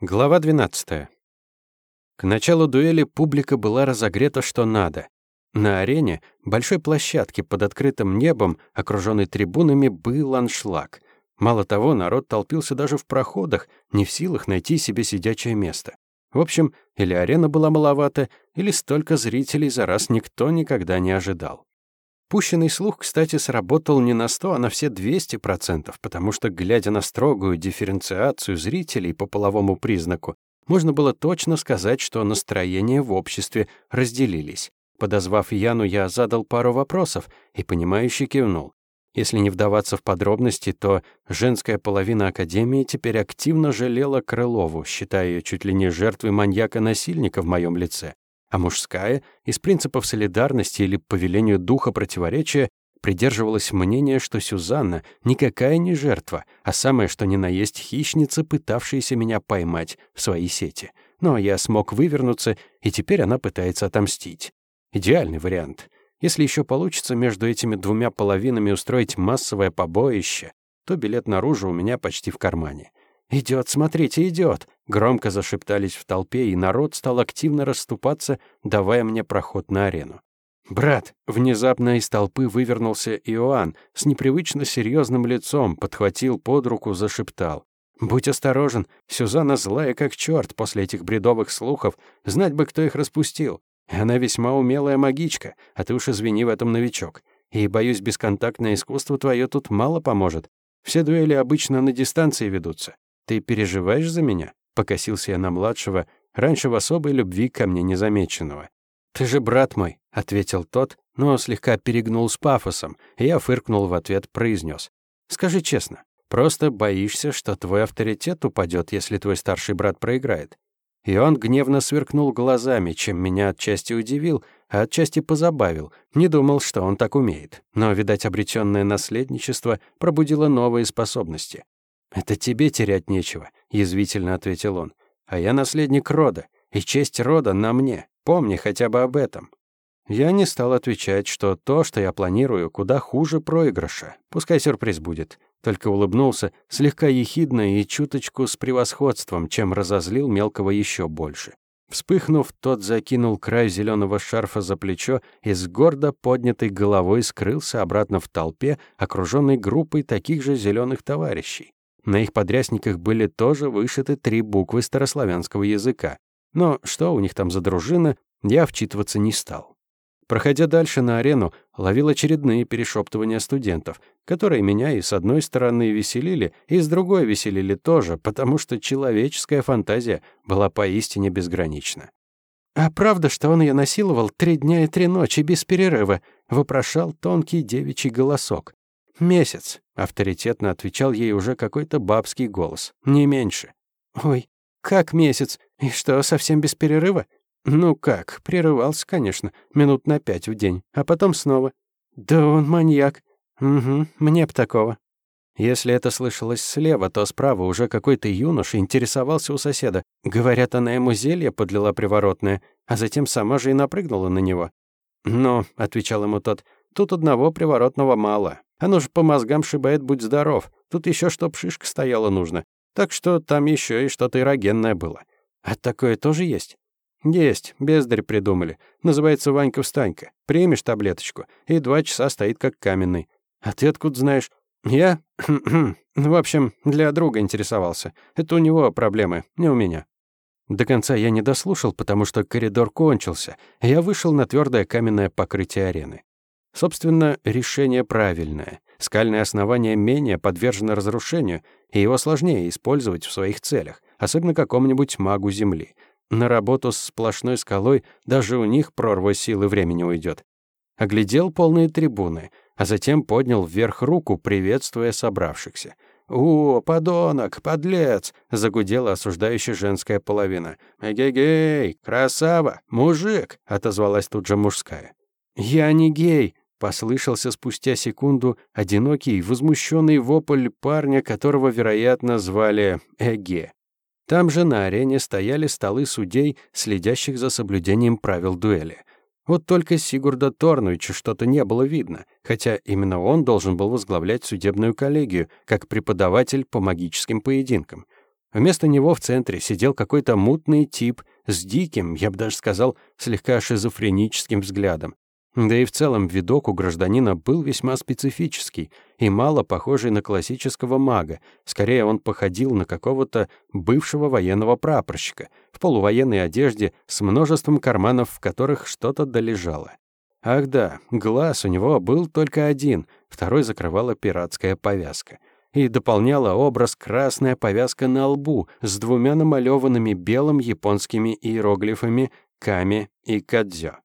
Глава 12. К началу дуэли публика была разогрета что надо. На арене, большой площадке под открытым небом, окруженной трибунами, был аншлаг. Мало того, народ толпился даже в проходах, не в силах найти себе сидячее место. В общем, или арена была маловата, или столько зрителей за раз никто никогда не ожидал. Пущенный слух, кстати, сработал не на 100, а на все 200%, потому что, глядя на строгую дифференциацию зрителей по половому признаку, можно было точно сказать, что настроения в обществе разделились. Подозвав Яну, я задал пару вопросов и, понимающе кивнул. Если не вдаваться в подробности, то женская половина Академии теперь активно жалела Крылову, считая ее чуть ли не жертвой маньяка-насильника в моем лице а мужская, из принципов солидарности или по велению духа противоречия, придерживалась мнения, что Сюзанна никакая не жертва, а самое что ни на есть хищница, пытавшаяся меня поймать в свои сети. Но я смог вывернуться, и теперь она пытается отомстить. Идеальный вариант. Если еще получится между этими двумя половинами устроить массовое побоище, то билет наружу у меня почти в кармане. «Идет, смотрите, идет!» Громко зашептались в толпе, и народ стал активно расступаться, давая мне проход на арену. «Брат!» — внезапно из толпы вывернулся Иоанн, с непривычно серьезным лицом, подхватил под руку, зашептал. «Будь осторожен, Сюзанна злая как черт после этих бредовых слухов, знать бы, кто их распустил. Она весьма умелая магичка, а ты уж извини в этом новичок. И, боюсь, бесконтактное искусство твое тут мало поможет. Все дуэли обычно на дистанции ведутся. «Ты переживаешь за меня?» — покосился я на младшего, раньше в особой любви ко мне незамеченного. «Ты же брат мой», — ответил тот, но слегка перегнул с пафосом, и я фыркнул в ответ, произнес. «Скажи честно, просто боишься, что твой авторитет упадет, если твой старший брат проиграет?» И он гневно сверкнул глазами, чем меня отчасти удивил, а отчасти позабавил. Не думал, что он так умеет. Но, видать, обретенное наследничество пробудило новые способности. «Это тебе терять нечего», — язвительно ответил он. «А я наследник рода, и честь рода на мне. Помни хотя бы об этом». Я не стал отвечать, что то, что я планирую, куда хуже проигрыша. Пускай сюрприз будет. Только улыбнулся, слегка ехидно и чуточку с превосходством, чем разозлил мелкого еще больше. Вспыхнув, тот закинул край зеленого шарфа за плечо и с гордо поднятой головой скрылся обратно в толпе, окруженной группой таких же зеленых товарищей. На их подрясниках были тоже вышиты три буквы старославянского языка. Но что у них там за дружина, я вчитываться не стал. Проходя дальше на арену, ловил очередные перешептывания студентов, которые меня и с одной стороны веселили, и с другой веселили тоже, потому что человеческая фантазия была поистине безгранична. «А правда, что он ее насиловал три дня и три ночи без перерыва?» — вопрошал тонкий девичий голосок. «Месяц», — авторитетно отвечал ей уже какой-то бабский голос, не меньше. «Ой, как месяц? И что, совсем без перерыва?» «Ну как, прерывался, конечно, минут на пять в день, а потом снова». «Да он маньяк». «Угу, мне б такого». Если это слышалось слева, то справа уже какой-то юноша интересовался у соседа. Говорят, она ему зелье подлила приворотное, а затем сама же и напрыгнула на него. «Ну», — отвечал ему тот, — «тут одного приворотного мало. Оно же по мозгам шибает, будь здоров. Тут еще чтоб шишка стояла нужно. Так что там еще и что-то эрогенное было. А такое тоже есть? Есть, бездарь придумали. Называется Ванька-встанька. Примешь таблеточку, и два часа стоит как каменный. А ты откуда знаешь? Я? В общем, для друга интересовался. Это у него проблемы, не у меня. До конца я не дослушал, потому что коридор кончился, я вышел на твердое каменное покрытие арены. Собственно, решение правильное. Скальное основание менее подвержено разрушению, и его сложнее использовать в своих целях, особенно какому-нибудь магу Земли. На работу с сплошной скалой даже у них прорва силы времени уйдет. Оглядел полные трибуны, а затем поднял вверх руку, приветствуя собравшихся. «О, подонок, подлец!» — загудела осуждающая женская половина. «Эгегей, красава, мужик!» — отозвалась тут же мужская. «Я не гей!» Послышался спустя секунду одинокий, возмущенный вопль парня, которого, вероятно, звали Эге. Там же на арене стояли столы судей, следящих за соблюдением правил дуэли. Вот только Сигурда Торнуича что-то не было видно, хотя именно он должен был возглавлять судебную коллегию, как преподаватель по магическим поединкам. Вместо него в центре сидел какой-то мутный тип с диким, я бы даже сказал, слегка шизофреническим взглядом. Да и в целом видок у гражданина был весьма специфический и мало похожий на классического мага. Скорее, он походил на какого-то бывшего военного прапорщика в полувоенной одежде с множеством карманов, в которых что-то долежало. Ах да, глаз у него был только один, второй закрывала пиратская повязка. И дополняла образ красная повязка на лбу с двумя намалеванными белым японскими иероглифами «Ками» и «Кадзё».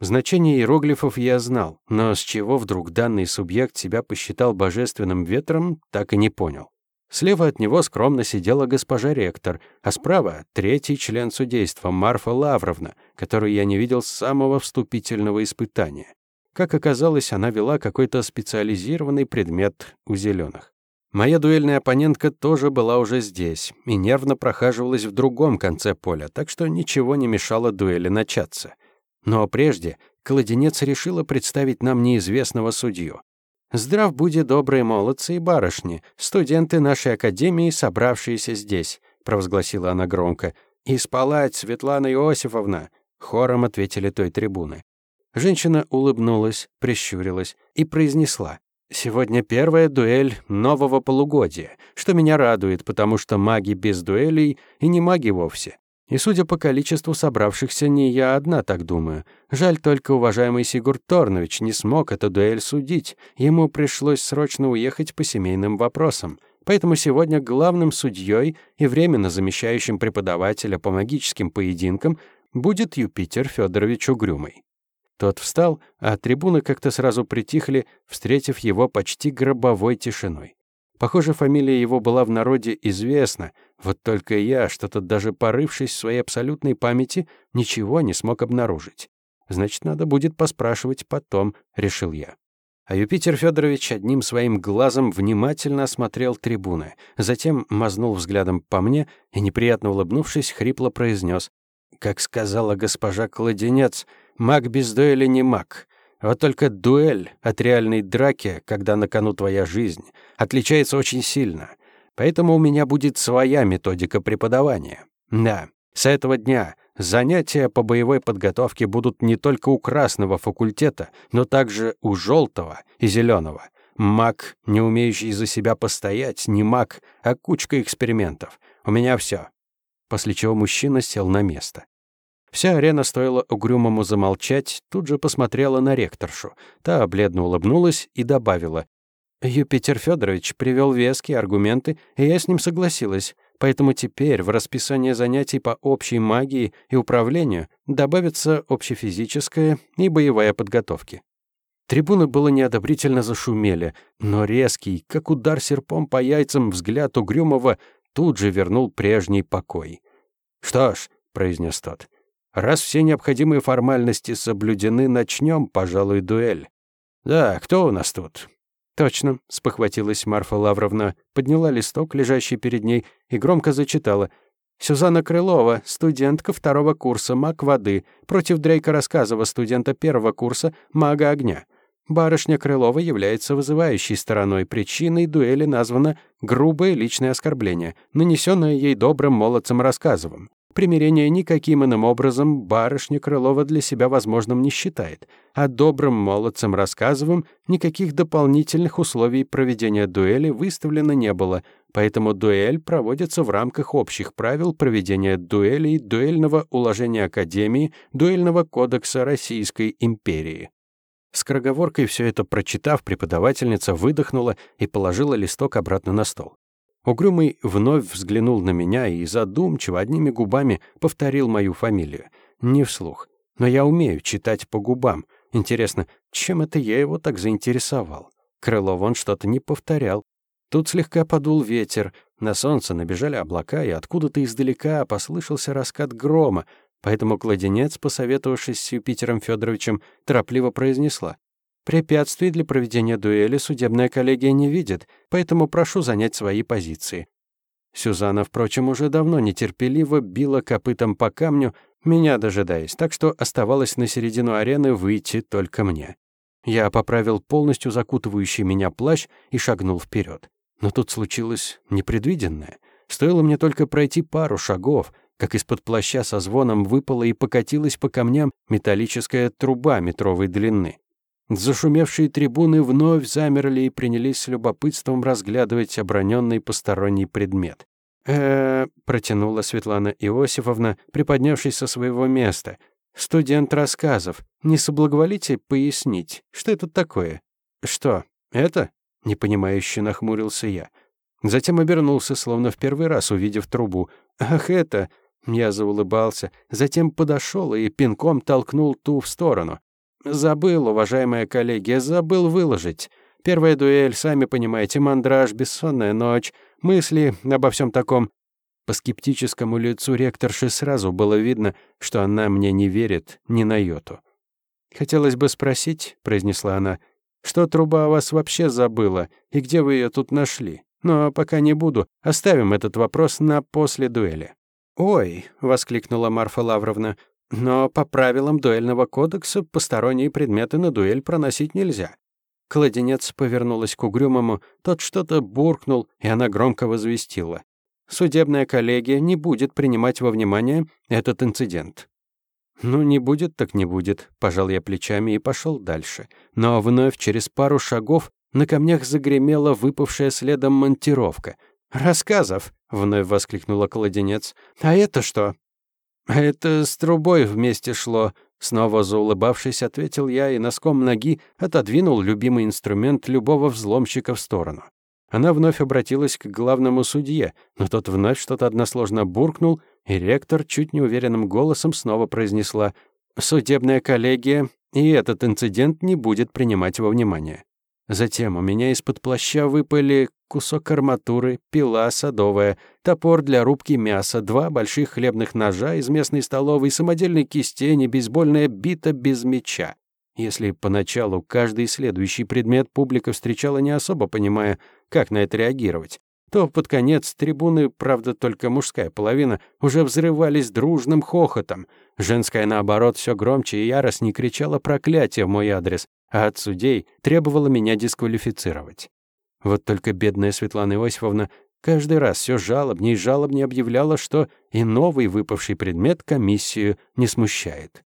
Значение иероглифов я знал, но с чего вдруг данный субъект себя посчитал божественным ветром, так и не понял. Слева от него скромно сидела госпожа ректор, а справа — третий член судейства, Марфа Лавровна, которую я не видел с самого вступительного испытания. Как оказалось, она вела какой-то специализированный предмет у зеленых. Моя дуэльная оппонентка тоже была уже здесь и нервно прохаживалась в другом конце поля, так что ничего не мешало дуэли начаться — но прежде кладенец решила представить нам неизвестного судью. «Здрав буде добрые молодцы и барышни, студенты нашей академии, собравшиеся здесь», провозгласила она громко. «И спалать, Светлана Иосифовна!» хором ответили той трибуны. Женщина улыбнулась, прищурилась и произнесла. «Сегодня первая дуэль нового полугодия, что меня радует, потому что маги без дуэлей и не маги вовсе. И судя по количеству собравшихся, не я одна так думаю. Жаль только уважаемый Сигурд Торнович не смог эту дуэль судить. Ему пришлось срочно уехать по семейным вопросам. Поэтому сегодня главным судьей и временно замещающим преподавателя по магическим поединкам будет Юпитер Федорович Угрюмый. Тот встал, а трибуны как-то сразу притихли, встретив его почти гробовой тишиной. Похоже, фамилия его была в народе известна, вот только я, что-то даже порывшись в своей абсолютной памяти, ничего не смог обнаружить. Значит, надо будет поспрашивать потом, решил я. А Юпитер Федорович одним своим глазом внимательно осмотрел трибуны, затем мазнул взглядом по мне и, неприятно улыбнувшись, хрипло произнес: «Как сказала госпожа Кладенец, маг без дуэли не маг. Вот только дуэль от реальной драки, когда на кону твоя жизнь, отличается очень сильно. Поэтому у меня будет своя методика преподавания. Да, с этого дня занятия по боевой подготовке будут не только у красного факультета, но также у желтого и зеленого. Маг, не умеющий за себя постоять, не маг, а кучка экспериментов. У меня все. После чего мужчина сел на место. Вся арена стоила угрюмому замолчать, тут же посмотрела на ректоршу. Та бледно улыбнулась и добавила. «Юпитер Федорович привел веские аргументы, и я с ним согласилась. Поэтому теперь в расписание занятий по общей магии и управлению добавится общефизическая и боевая подготовки». Трибуны было неодобрительно зашумели, но резкий, как удар серпом по яйцам, взгляд Угрюмова тут же вернул прежний покой. «Что ж», — произнес тот, — Раз все необходимые формальности соблюдены, начнем, пожалуй, дуэль. Да, кто у нас тут? Точно, спохватилась Марфа Лавровна, подняла листок, лежащий перед ней, и громко зачитала. Сюзанна Крылова, студентка второго курса «Маг воды», против Дрейка Рассказова, студента первого курса «Мага огня». Барышня Крылова является вызывающей стороной. Причиной дуэли названо грубое личное оскорбление, нанесенное ей добрым молодцем Рассказовым. Примирение никаким иным образом барышня Крылова для себя возможным не считает, а добрым молодцам рассказовым никаких дополнительных условий проведения дуэли выставлено не было, поэтому дуэль проводится в рамках общих правил проведения дуэлей, дуэльного уложения Академии, дуэльного кодекса Российской империи. С кроговоркой все это прочитав, преподавательница выдохнула и положила листок обратно на стол. Угрюмый вновь взглянул на меня и задумчиво одними губами повторил мою фамилию. Не вслух. Но я умею читать по губам. Интересно, чем это я его так заинтересовал? Крылов он что-то не повторял. Тут слегка подул ветер, на солнце набежали облака, и откуда-то издалека послышался раскат грома, поэтому кладенец, посоветовавшись с Юпитером Федоровичем, торопливо произнесла. Препятствий для проведения дуэли судебная коллегия не видит, поэтому прошу занять свои позиции. Сюзанна, впрочем, уже давно нетерпеливо била копытом по камню, меня дожидаясь, так что оставалось на середину арены выйти только мне. Я поправил полностью закутывающий меня плащ и шагнул вперед. Но тут случилось непредвиденное. Стоило мне только пройти пару шагов, как из-под плаща со звоном выпала и покатилась по камням металлическая труба метровой длины. Зашумевшие трибуны вновь замерли и принялись с любопытством разглядывать оброненный посторонний предмет. э протянула Светлана Иосифовна, приподнявшись со своего места. «Студент рассказов. Не соблаговолите пояснить, что это такое?» «Что, это?» — непонимающе нахмурился я. Затем обернулся, словно в первый раз увидев трубу. «Ах, это...» Я заулыбался, затем подошел и пинком толкнул ту в сторону. «Забыл, уважаемая коллеги, забыл выложить. Первая дуэль, сами понимаете, мандраж, бессонная ночь, мысли обо всем таком». По скептическому лицу ректорши сразу было видно, что она мне не верит ни на йоту. «Хотелось бы спросить», — произнесла она, — «что труба о вас вообще забыла, и где вы ее тут нашли? Но пока не буду, оставим этот вопрос на после дуэли». «Ой», — воскликнула Марфа Лавровна, «но по правилам дуэльного кодекса посторонние предметы на дуэль проносить нельзя». Кладенец повернулась к угрюмому, тот что-то буркнул, и она громко возвестила. «Судебная коллегия не будет принимать во внимание этот инцидент». «Ну, не будет, так не будет», — пожал я плечами и пошел дальше. Но вновь через пару шагов на камнях загремела выпавшая следом монтировка — «Рассказов!» — вновь воскликнула кладенец. «А это что?» «А это с трубой вместе шло», — снова заулыбавшись, ответил я и носком ноги отодвинул любимый инструмент любого взломщика в сторону. Она вновь обратилась к главному судье, но тот вновь что-то односложно буркнул, и ректор чуть неуверенным голосом снова произнесла «Судебная коллегия, и этот инцидент не будет принимать во внимание». Затем у меня из-под плаща выпали кусок арматуры, пила садовая, топор для рубки мяса, два больших хлебных ножа из местной столовой, самодельной кистень и бейсбольная бита без меча. Если поначалу каждый следующий предмет публика встречала не особо понимая, как на это реагировать, то под конец трибуны, правда, только мужская половина, уже взрывались дружным хохотом. Женская, наоборот, все громче и яростнее кричала проклятие в мой адрес, а от судей требовала меня дисквалифицировать. Вот только бедная Светлана Иосифовна каждый раз все жалобнее и жалобнее объявляла, что и новый выпавший предмет комиссию не смущает.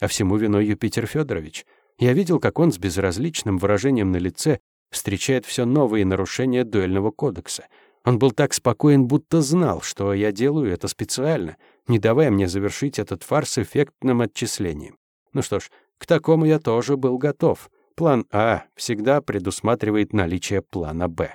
А всему виной Юпитер Федорович. Я видел, как он с безразличным выражением на лице встречает все новые нарушения дуэльного кодекса. Он был так спокоен, будто знал, что я делаю это специально, не давая мне завершить этот фарс эффектным отчислением. Ну что ж, к такому я тоже был готов. План А всегда предусматривает наличие плана Б.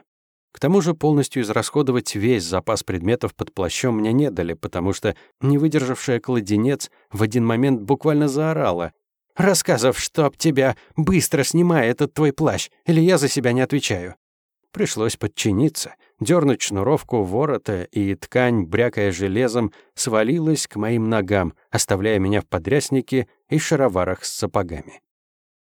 К тому же полностью израсходовать весь запас предметов под плащом мне не дали, потому что не выдержавшая кладенец в один момент буквально заорала. «Рассказов, чтоб тебя! Быстро снимай этот твой плащ, или я за себя не отвечаю!» Пришлось подчиниться, дернуть шнуровку ворота, и ткань, брякая железом, свалилась к моим ногам, оставляя меня в подряснике и шароварах с сапогами.